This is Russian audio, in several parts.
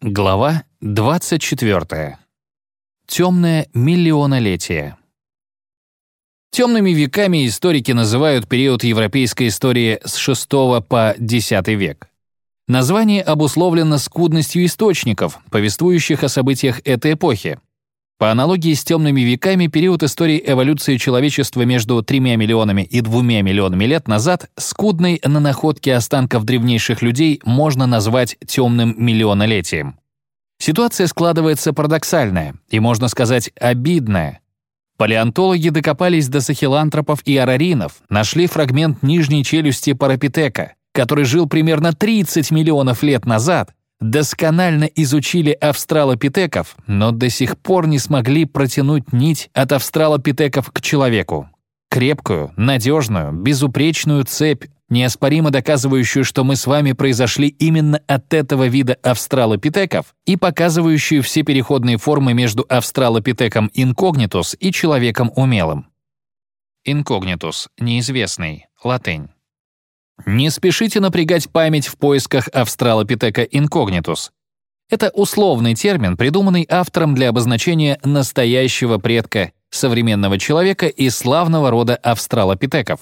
Глава 24. Темное миллионолетие. Темными веками историки называют период европейской истории с VI по X век. Название обусловлено скудностью источников, повествующих о событиях этой эпохи. По аналогии с темными веками, период истории эволюции человечества между 3 миллионами и 2 миллионами лет назад, скудный на находке останков древнейших людей, можно назвать темным миллионолетием. Ситуация складывается парадоксальная и, можно сказать, обидная. Палеонтологи докопались до сахилантропов и араринов, нашли фрагмент нижней челюсти парапитека, который жил примерно 30 миллионов лет назад, досконально изучили австралопитеков, но до сих пор не смогли протянуть нить от австралопитеков к человеку. Крепкую, надежную, безупречную цепь, неоспоримо доказывающую, что мы с вами произошли именно от этого вида австралопитеков и показывающую все переходные формы между австралопитеком инкогнитус и человеком умелым. Инкогнитус — неизвестный, латынь. Не спешите напрягать память в поисках австралопитека инкогнитус. Это условный термин, придуманный автором для обозначения настоящего предка современного человека и славного рода австралопитеков.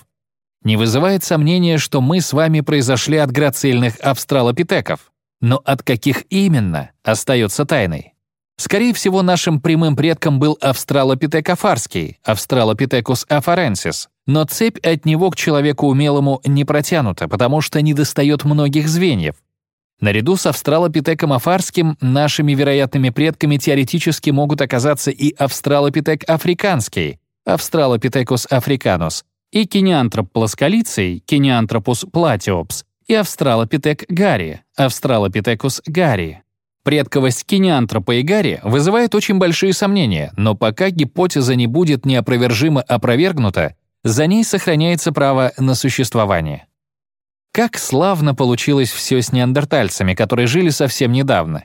Не вызывает сомнения, что мы с вами произошли от грацильных австралопитеков. Но от каких именно, остается тайной. Скорее всего, нашим прямым предком был австралопитек афарский, австралопитекус афаренсис, но цепь от него к человеку умелому не протянута, потому что недостает многих звеньев. Наряду с австралопитеком афарским нашими вероятными предками теоретически могут оказаться и австралопитек африканский, австралопитекус африканус, и кинеантроп плосколицей, кинеантропус платиопс, и австралопитек гари, австралопитекус гари. Предковость кинеантропа и гари вызывает очень большие сомнения, но пока гипотеза не будет неопровержимо опровергнута, за ней сохраняется право на существование. Как славно получилось все с неандертальцами, которые жили совсем недавно.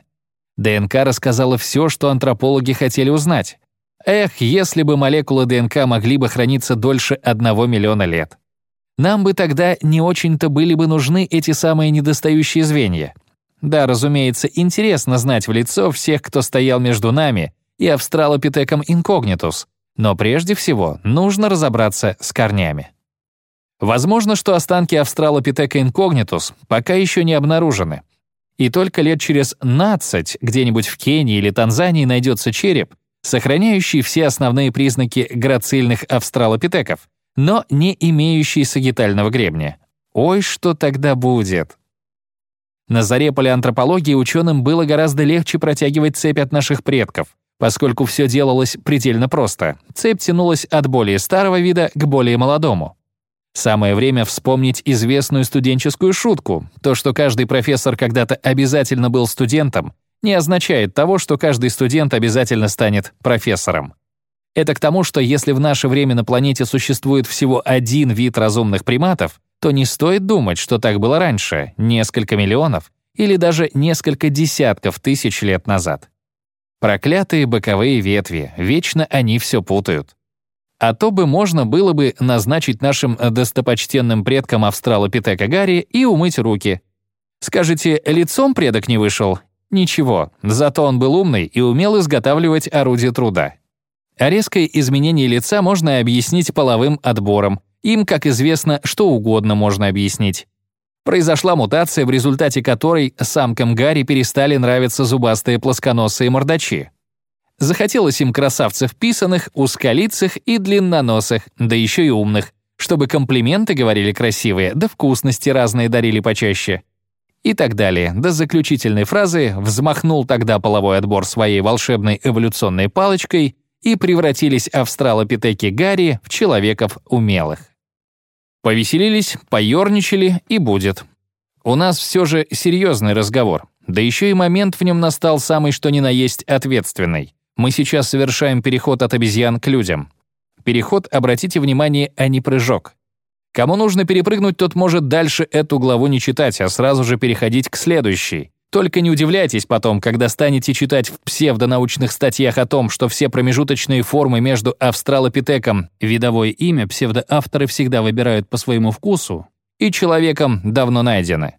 ДНК рассказала все, что антропологи хотели узнать. Эх, если бы молекулы ДНК могли бы храниться дольше одного миллиона лет. Нам бы тогда не очень-то были бы нужны эти самые недостающие звенья. Да, разумеется, интересно знать в лицо всех, кто стоял между нами и австралопитеком инкогнитус, но прежде всего нужно разобраться с корнями. Возможно, что останки австралопитека инкогнитус пока еще не обнаружены. И только лет через 15 где-нибудь в Кении или Танзании найдется череп, сохраняющий все основные признаки грацильных австралопитеков, но не имеющий сагитального гребня. Ой, что тогда будет! На заре палеантропологии ученым было гораздо легче протягивать цепь от наших предков, поскольку все делалось предельно просто. Цепь тянулась от более старого вида к более молодому. Самое время вспомнить известную студенческую шутку. То, что каждый профессор когда-то обязательно был студентом, не означает того, что каждый студент обязательно станет профессором. Это к тому, что если в наше время на планете существует всего один вид разумных приматов, то не стоит думать, что так было раньше, несколько миллионов или даже несколько десятков тысяч лет назад. Проклятые боковые ветви, вечно они все путают. А то бы можно было бы назначить нашим достопочтенным предкам австралопитека Гарри и умыть руки. Скажете, лицом предок не вышел? Ничего, зато он был умный и умел изготавливать орудие труда. А резкое изменение лица можно объяснить половым отбором. Им, как известно, что угодно можно объяснить. Произошла мутация, в результате которой самкам Гарри перестали нравиться зубастые плосконосые мордачи. Захотелось им красавцев писаных, узколицых и длинноносых, да еще и умных, чтобы комплименты говорили красивые, да вкусности разные дарили почаще и так далее. До заключительной фразы взмахнул тогда половой отбор своей волшебной эволюционной палочкой и превратились австралопитеки Гарри в человеков умелых. Повеселились, поерничали и будет. У нас все же серьезный разговор, да еще и момент в нем настал самый что ни на есть ответственный. Мы сейчас совершаем переход от обезьян к людям. Переход, обратите внимание, а не прыжок. Кому нужно перепрыгнуть, тот может дальше эту главу не читать, а сразу же переходить к следующей. Только не удивляйтесь потом, когда станете читать в псевдонаучных статьях о том, что все промежуточные формы между австралопитеком, видовое имя псевдоавторы всегда выбирают по своему вкусу, и человеком давно найдены.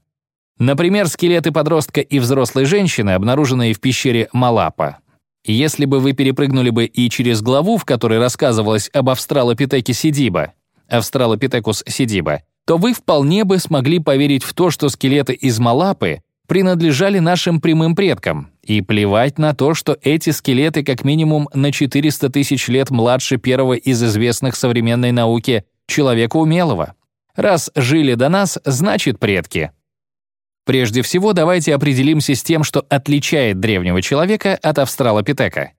Например, скелеты подростка и взрослой женщины, обнаруженные в пещере Малапа. Если бы вы перепрыгнули бы и через главу, в которой рассказывалось об австралопитеке Сидиба, Австралопитекус сидиба, то вы вполне бы смогли поверить в то, что скелеты из Малапы принадлежали нашим прямым предкам, и плевать на то, что эти скелеты как минимум на 400 тысяч лет младше первого из известных современной науке человека умелого. Раз жили до нас, значит предки. Прежде всего, давайте определимся с тем, что отличает древнего человека от австралопитека.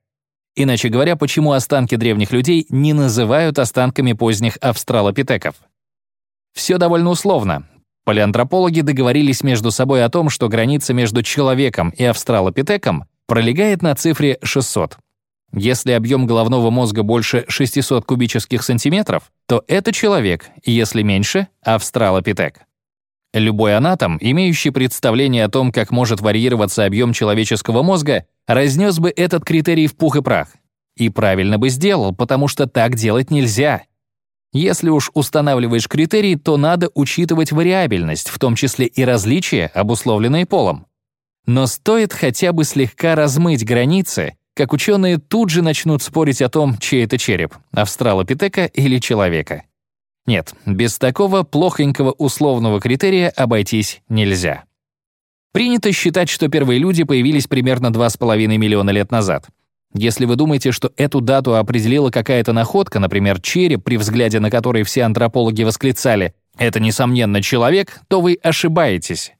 Иначе говоря, почему останки древних людей не называют останками поздних австралопитеков? Все довольно условно. Палеантропологи договорились между собой о том, что граница между человеком и австралопитеком пролегает на цифре 600. Если объем головного мозга больше 600 кубических сантиметров, то это человек, если меньше — австралопитек. Любой анатом, имеющий представление о том, как может варьироваться объем человеческого мозга, разнес бы этот критерий в пух и прах. И правильно бы сделал, потому что так делать нельзя. Если уж устанавливаешь критерий, то надо учитывать вариабельность, в том числе и различия, обусловленные полом. Но стоит хотя бы слегка размыть границы, как ученые тут же начнут спорить о том, чей это череп — австралопитека или человека. Нет, без такого плохонького условного критерия обойтись нельзя. Принято считать, что первые люди появились примерно 2,5 миллиона лет назад. Если вы думаете, что эту дату определила какая-то находка, например, череп, при взгляде на который все антропологи восклицали «это, несомненно, человек», то вы ошибаетесь.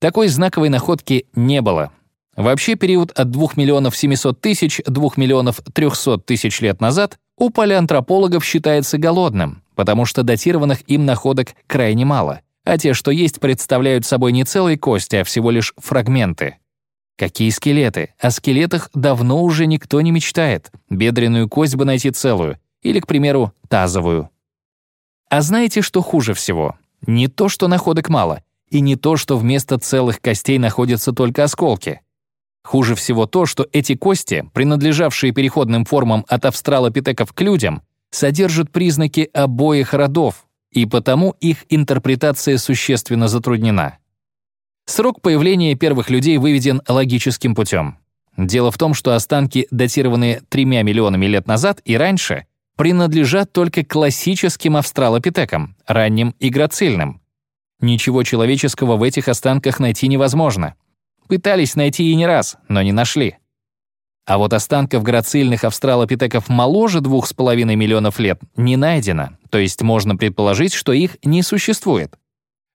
Такой знаковой находки не было. Вообще период от 2 миллионов 700 тысяч 2 миллионов 300 тысяч лет назад у палеантропологов считается голодным, потому что датированных им находок крайне мало — а те, что есть, представляют собой не целые кости, а всего лишь фрагменты. Какие скелеты? О скелетах давно уже никто не мечтает. Бедренную кость бы найти целую. Или, к примеру, тазовую. А знаете, что хуже всего? Не то, что находок мало, и не то, что вместо целых костей находятся только осколки. Хуже всего то, что эти кости, принадлежавшие переходным формам от австралопитеков к людям, содержат признаки обоих родов, и потому их интерпретация существенно затруднена. Срок появления первых людей выведен логическим путем. Дело в том, что останки, датированные тремя миллионами лет назад и раньше, принадлежат только классическим австралопитекам, ранним и грацильным. Ничего человеческого в этих останках найти невозможно. Пытались найти и не раз, но не нашли. А вот останков грацильных австралопитеков моложе 2,5 миллионов лет не найдено, то есть можно предположить, что их не существует.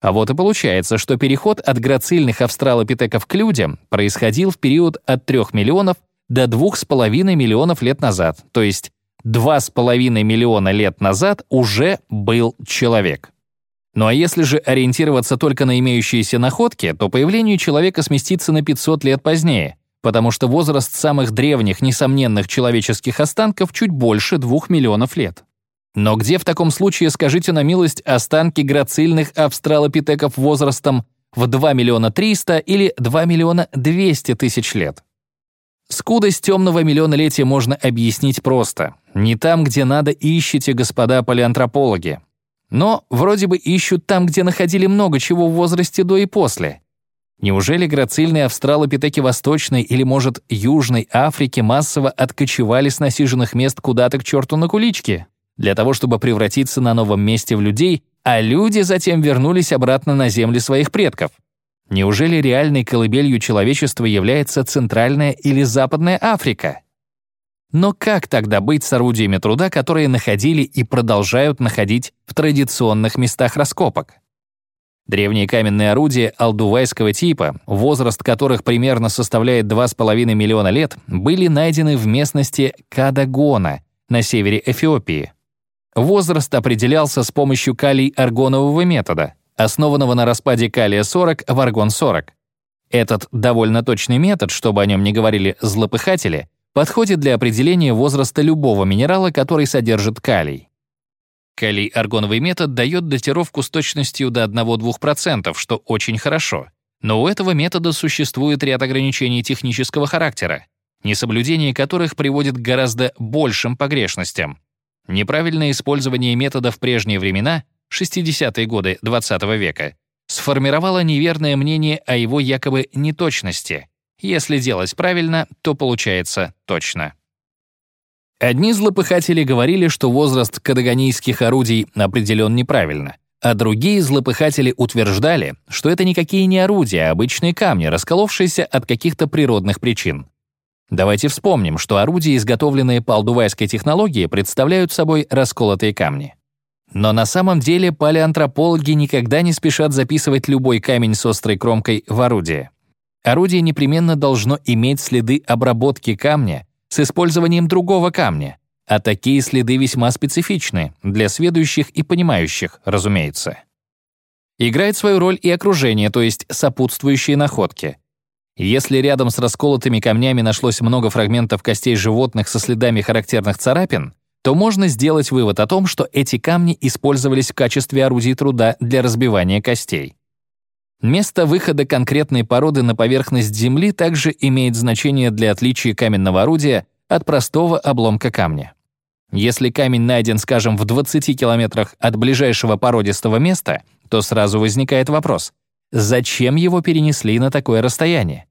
А вот и получается, что переход от грацильных австралопитеков к людям происходил в период от 3 миллионов до 2,5 миллионов лет назад, то есть 2,5 миллиона лет назад уже был человек. Ну а если же ориентироваться только на имеющиеся находки, то появление человека сместится на 500 лет позднее, потому что возраст самых древних, несомненных человеческих останков чуть больше 2 миллионов лет. Но где в таком случае, скажите на милость, останки грацильных австралопитеков возрастом в 2 миллиона 300 или 2 миллиона 200 тысяч лет? Скудость темного миллионолетия можно объяснить просто. Не там, где надо, ищите, господа палеантропологи. Но вроде бы ищут там, где находили много чего в возрасте до и после. Неужели грацильные австралопитеки Восточной или, может, Южной Африки массово откочевали с насиженных мест куда-то к черту на куличке? Для того, чтобы превратиться на новом месте в людей, а люди затем вернулись обратно на земли своих предков. Неужели реальной колыбелью человечества является Центральная или Западная Африка? Но как тогда быть с орудиями труда, которые находили и продолжают находить в традиционных местах раскопок? Древние каменные орудия алдувайского типа, возраст которых примерно составляет 2,5 миллиона лет, были найдены в местности Кадагона на севере Эфиопии. Возраст определялся с помощью калий-аргонового метода, основанного на распаде калия-40 в аргон-40. Этот довольно точный метод, чтобы о нем не говорили злопыхатели, подходит для определения возраста любого минерала, который содержит калий. Калий-аргоновый метод дает датировку с точностью до 1-2%, что очень хорошо. Но у этого метода существует ряд ограничений технического характера, несоблюдение которых приводит к гораздо большим погрешностям. Неправильное использование метода в прежние времена, 60-е годы XX -го века, сформировало неверное мнение о его якобы неточности. Если делать правильно, то получается точно. Одни злопыхатели говорили, что возраст кадаганийских орудий определен неправильно, а другие злопыхатели утверждали, что это никакие не орудия, а обычные камни, расколовшиеся от каких-то природных причин. Давайте вспомним, что орудия, изготовленные по алдувайской технологии, представляют собой расколотые камни. Но на самом деле палеантропологи никогда не спешат записывать любой камень с острой кромкой в орудие. Орудие непременно должно иметь следы обработки камня с использованием другого камня, а такие следы весьма специфичны для сведущих и понимающих, разумеется. Играет свою роль и окружение, то есть сопутствующие находки. Если рядом с расколотыми камнями нашлось много фрагментов костей животных со следами характерных царапин, то можно сделать вывод о том, что эти камни использовались в качестве орудий труда для разбивания костей. Место выхода конкретной породы на поверхность Земли также имеет значение для отличия каменного орудия от простого обломка камня. Если камень найден, скажем, в 20 километрах от ближайшего породистого места, то сразу возникает вопрос — Зачем его перенесли на такое расстояние?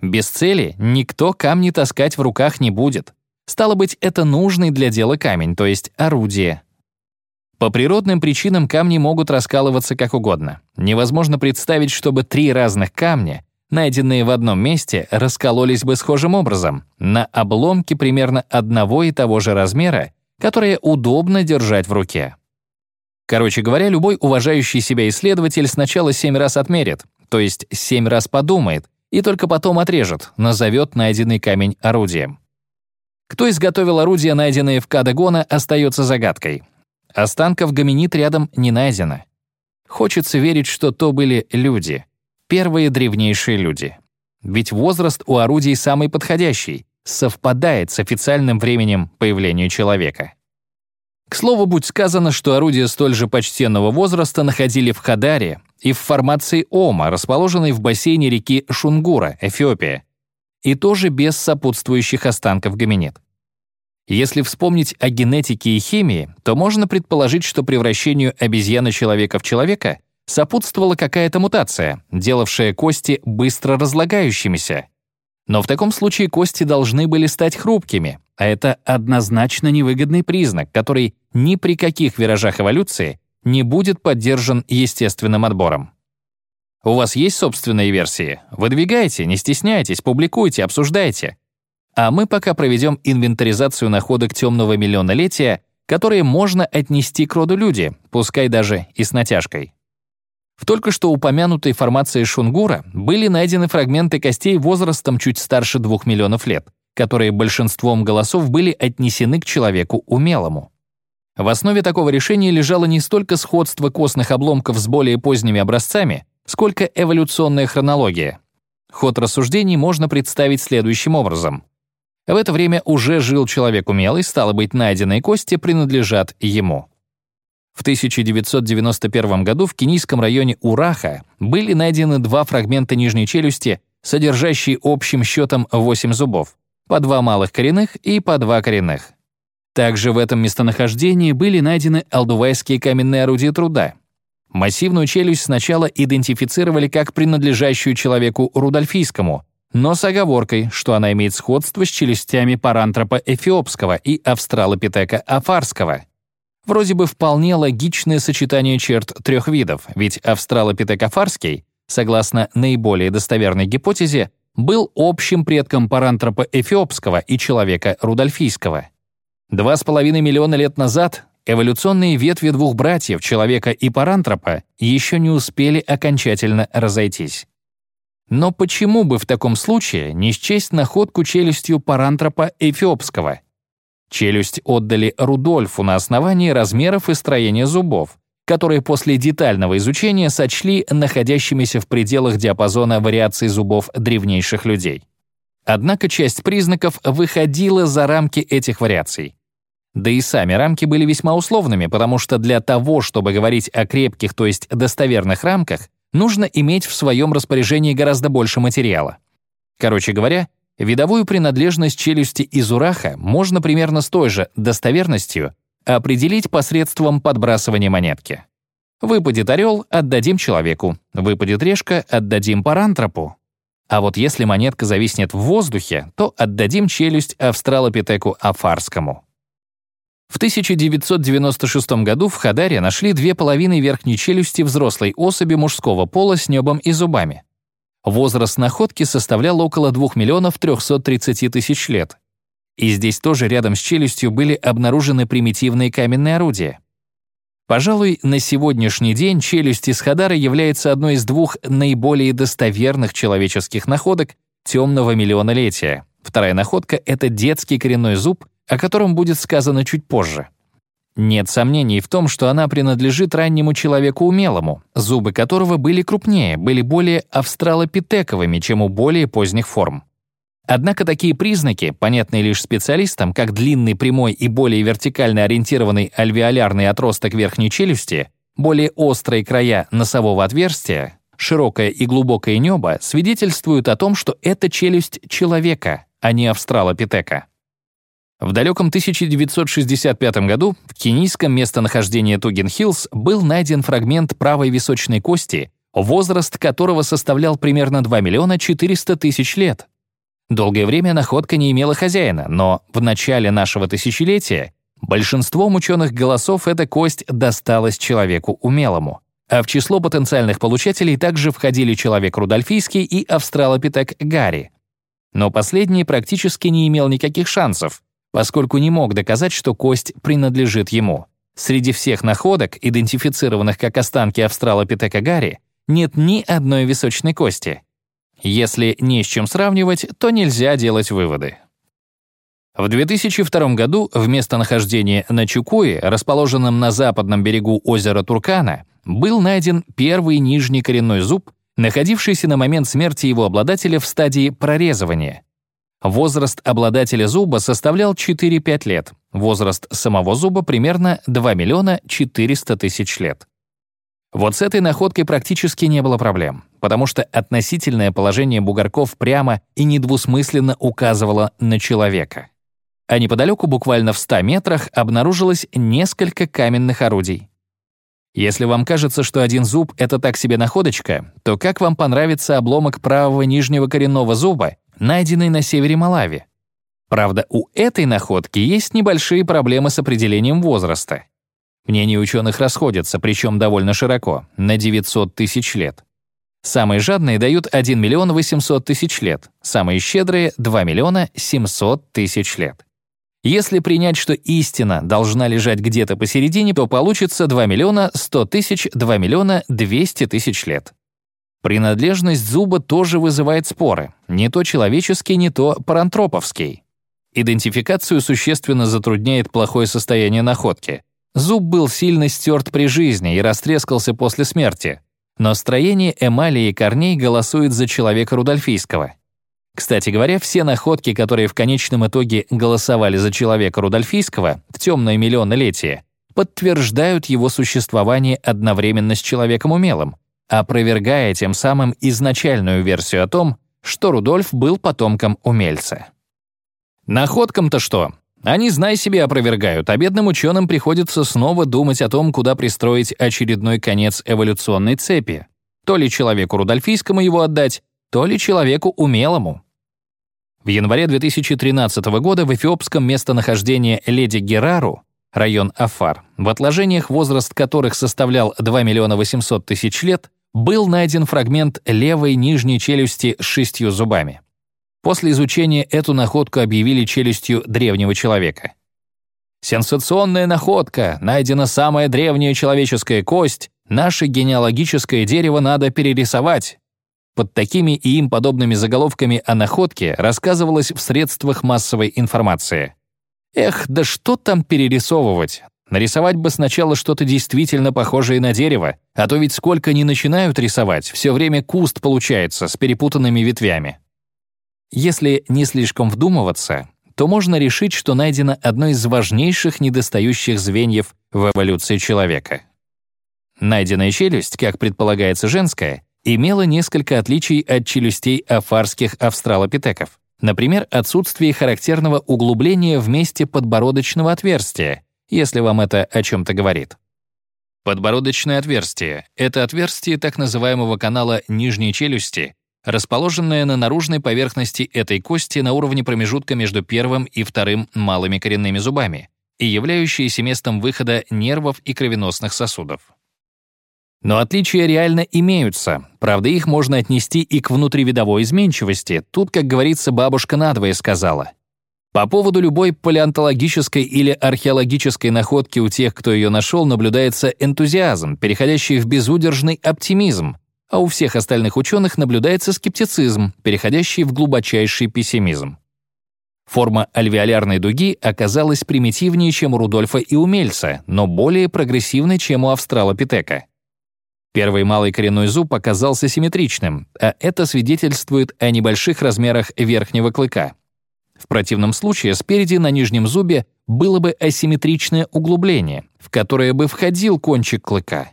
Без цели никто камни таскать в руках не будет. Стало быть, это нужный для дела камень, то есть орудие. По природным причинам камни могут раскалываться как угодно. Невозможно представить, чтобы три разных камня, найденные в одном месте, раскололись бы схожим образом, на обломке примерно одного и того же размера, которые удобно держать в руке. Короче говоря, любой уважающий себя исследователь сначала семь раз отмерит, то есть семь раз подумает, и только потом отрежет, назовет найденный камень орудием. Кто изготовил орудия, найденные в Кадагона, остается загадкой. Останков гоминид рядом не найдено. Хочется верить, что то были люди. Первые древнейшие люди. Ведь возраст у орудий самый подходящий, совпадает с официальным временем появления человека. К слову, будь сказано, что орудия столь же почтенного возраста находили в Хадаре и в формации Ома, расположенной в бассейне реки Шунгура, Эфиопия, и тоже без сопутствующих останков гоминид. Если вспомнить о генетике и химии, то можно предположить, что превращению обезьяны-человека в человека сопутствовала какая-то мутация, делавшая кости быстро разлагающимися. Но в таком случае кости должны были стать хрупкими, а это однозначно невыгодный признак, который ни при каких виражах эволюции не будет поддержан естественным отбором. У вас есть собственные версии? Выдвигайте, не стесняйтесь, публикуйте, обсуждайте. А мы пока проведем инвентаризацию находок темного миллионолетия, которые можно отнести к роду люди, пускай даже и с натяжкой. В только что упомянутой формации Шунгура были найдены фрагменты костей возрастом чуть старше двух миллионов лет — которые большинством голосов были отнесены к человеку умелому. В основе такого решения лежало не столько сходство костных обломков с более поздними образцами, сколько эволюционная хронология. Ход рассуждений можно представить следующим образом. В это время уже жил человек умелый, стало быть, найденные кости принадлежат ему. В 1991 году в кенийском районе Ураха были найдены два фрагмента нижней челюсти, содержащие общим счетом 8 зубов по два малых коренных и по два коренных. Также в этом местонахождении были найдены алдувайские каменные орудия труда. Массивную челюсть сначала идентифицировали как принадлежащую человеку рудольфийскому, но с оговоркой, что она имеет сходство с челюстями парантропа эфиопского и австралопитека афарского. Вроде бы вполне логичное сочетание черт трех видов, ведь австралопитек афарский, согласно наиболее достоверной гипотезе, был общим предком парантропа эфиопского и человека рудольфийского. Два с половиной миллиона лет назад эволюционные ветви двух братьев, человека и парантропа, еще не успели окончательно разойтись. Но почему бы в таком случае не счесть находку челюстью парантропа эфиопского? Челюсть отдали Рудольфу на основании размеров и строения зубов, которые после детального изучения сочли находящимися в пределах диапазона вариаций зубов древнейших людей. Однако часть признаков выходила за рамки этих вариаций. Да и сами рамки были весьма условными, потому что для того, чтобы говорить о крепких, то есть достоверных рамках, нужно иметь в своем распоряжении гораздо больше материала. Короче говоря, видовую принадлежность челюсти из ураха можно примерно с той же достоверностью определить посредством подбрасывания монетки. Выпадет орел — отдадим человеку. Выпадет решка — отдадим парантропу. А вот если монетка зависнет в воздухе, то отдадим челюсть австралопитеку афарскому. В 1996 году в Хадаре нашли две половины верхней челюсти взрослой особи мужского пола с небом и зубами. Возраст находки составлял около 2 миллионов 330 тысяч лет. И здесь тоже рядом с челюстью были обнаружены примитивные каменные орудия. Пожалуй, на сегодняшний день челюсть из Хадара является одной из двух наиболее достоверных человеческих находок темного миллионолетия. Вторая находка — это детский коренной зуб, о котором будет сказано чуть позже. Нет сомнений в том, что она принадлежит раннему человеку умелому, зубы которого были крупнее, были более австралопитековыми, чем у более поздних форм. Однако такие признаки, понятные лишь специалистам, как длинный прямой и более вертикально ориентированный альвеолярный отросток верхней челюсти, более острые края носового отверстия, широкое и глубокое небо, свидетельствуют о том, что это челюсть человека, а не австралопитека. В далеком 1965 году в кенийском местонахождении Туген-Хиллз был найден фрагмент правой височной кости, возраст которого составлял примерно 2 миллиона 400 тысяч лет. Долгое время находка не имела хозяина, но в начале нашего тысячелетия большинством ученых голосов эта кость досталась человеку умелому. А в число потенциальных получателей также входили человек Рудольфийский и австралопитек Гарри. Но последний практически не имел никаких шансов, поскольку не мог доказать, что кость принадлежит ему. Среди всех находок, идентифицированных как останки австралопитека Гарри, нет ни одной височной кости. Если не с чем сравнивать, то нельзя делать выводы. В 2002 году в местонахождении на Чукуе, расположенном на западном берегу озера Туркана, был найден первый нижний коренной зуб, находившийся на момент смерти его обладателя в стадии прорезывания. Возраст обладателя зуба составлял 4-5 лет, возраст самого зуба примерно 2 миллиона 400 тысяч лет. Вот с этой находкой практически не было проблем, потому что относительное положение бугорков прямо и недвусмысленно указывало на человека. А неподалеку, буквально в 100 метрах, обнаружилось несколько каменных орудий. Если вам кажется, что один зуб — это так себе находочка, то как вам понравится обломок правого нижнего коренного зуба, найденный на севере Малави. Правда, у этой находки есть небольшие проблемы с определением возраста. Мнения ученых расходятся, причем довольно широко, на 900 тысяч лет. Самые жадные дают 1 миллион 800 тысяч лет, самые щедрые — 2 миллиона 700 тысяч лет. Если принять, что истина должна лежать где-то посередине, то получится 2 миллиона 100 тысяч, 2 миллиона 200 тысяч лет. Принадлежность зуба тоже вызывает споры. Не то человеческий, не то парантроповский. Идентификацию существенно затрудняет плохое состояние находки. Зуб был сильно стерт при жизни и растрескался после смерти. Но строение эмали и корней голосует за человека Рудольфийского. Кстати говоря, все находки, которые в конечном итоге голосовали за человека Рудольфийского в темное миллионолетие, подтверждают его существование одновременно с человеком умелым, опровергая тем самым изначальную версию о том, что Рудольф был потомком умельца. Находкам-то что? Они, знай себе, опровергают, а бедным ученым приходится снова думать о том, куда пристроить очередной конец эволюционной цепи. То ли человеку Рудольфийскому его отдать, то ли человеку умелому. В январе 2013 года в эфиопском местонахождении Леди Герару район Афар, в отложениях, возраст которых составлял 2 миллиона 800 тысяч лет, был найден фрагмент левой нижней челюсти с шестью зубами. После изучения эту находку объявили челюстью древнего человека. Сенсационная находка, найдена самая древняя человеческая кость, наше генеалогическое дерево надо перерисовать. Под такими и им подобными заголовками о находке рассказывалось в средствах массовой информации. Эх, да что там перерисовывать? Нарисовать бы сначала что-то действительно похожее на дерево, а то ведь сколько не начинают рисовать, все время куст получается с перепутанными ветвями. Если не слишком вдумываться, то можно решить, что найдено одно из важнейших недостающих звеньев в эволюции человека. Найденная челюсть, как предполагается женская, имела несколько отличий от челюстей афарских австралопитеков. Например, отсутствие характерного углубления в месте подбородочного отверстия, если вам это о чем-то говорит. Подбородочное отверстие — это отверстие так называемого канала нижней челюсти, расположенное на наружной поверхности этой кости на уровне промежутка между первым и вторым малыми коренными зубами и являющееся местом выхода нервов и кровеносных сосудов. Но отличия реально имеются, правда, их можно отнести и к внутривидовой изменчивости, тут, как говорится, бабушка надвое сказала — по поводу любой палеонтологической или археологической находки у тех, кто ее нашел, наблюдается энтузиазм, переходящий в безудержный оптимизм, а у всех остальных ученых наблюдается скептицизм, переходящий в глубочайший пессимизм. Форма альвеолярной дуги оказалась примитивнее, чем у Рудольфа и у Мельца, но более прогрессивной, чем у австралопитека. Первый малый коренной зуб оказался симметричным, а это свидетельствует о небольших размерах верхнего клыка. В противном случае спереди на нижнем зубе было бы асимметричное углубление, в которое бы входил кончик клыка.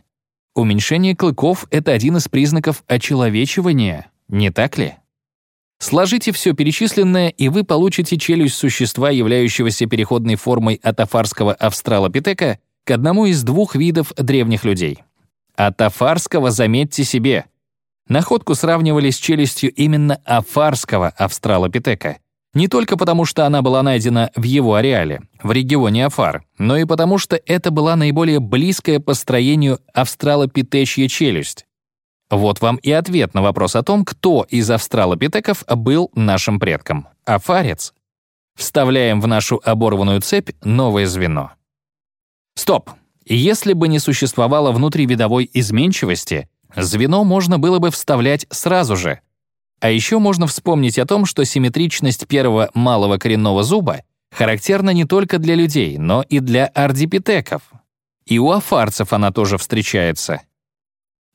Уменьшение клыков — это один из признаков очеловечивания, не так ли? Сложите все перечисленное, и вы получите челюсть существа, являющегося переходной формой от афарского австралопитека к одному из двух видов древних людей. От афарского заметьте себе. Находку сравнивали с челюстью именно афарского австралопитека — не только потому, что она была найдена в его ареале, в регионе Афар, но и потому, что это была наиболее близкая по строению австралопитечья челюсть. Вот вам и ответ на вопрос о том, кто из австралопитеков был нашим предком. Афарец. Вставляем в нашу оборванную цепь новое звено. Стоп! Если бы не существовало внутривидовой изменчивости, звено можно было бы вставлять сразу же — а еще можно вспомнить о том, что симметричность первого малого коренного зуба характерна не только для людей, но и для ардипитеков. И у афарцев она тоже встречается.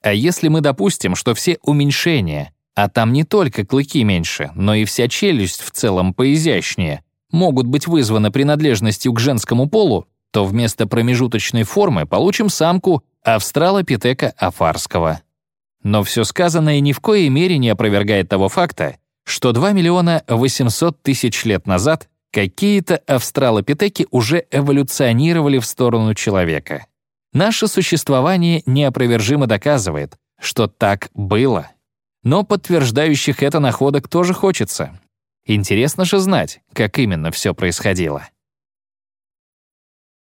А если мы допустим, что все уменьшения, а там не только клыки меньше, но и вся челюсть в целом поизящнее, могут быть вызваны принадлежностью к женскому полу, то вместо промежуточной формы получим самку австралопитека афарского. Но все сказанное ни в коей мере не опровергает того факта, что 2 миллиона 800 тысяч лет назад какие-то австралопитеки уже эволюционировали в сторону человека. Наше существование неопровержимо доказывает, что так было. Но подтверждающих это находок тоже хочется. Интересно же знать, как именно все происходило.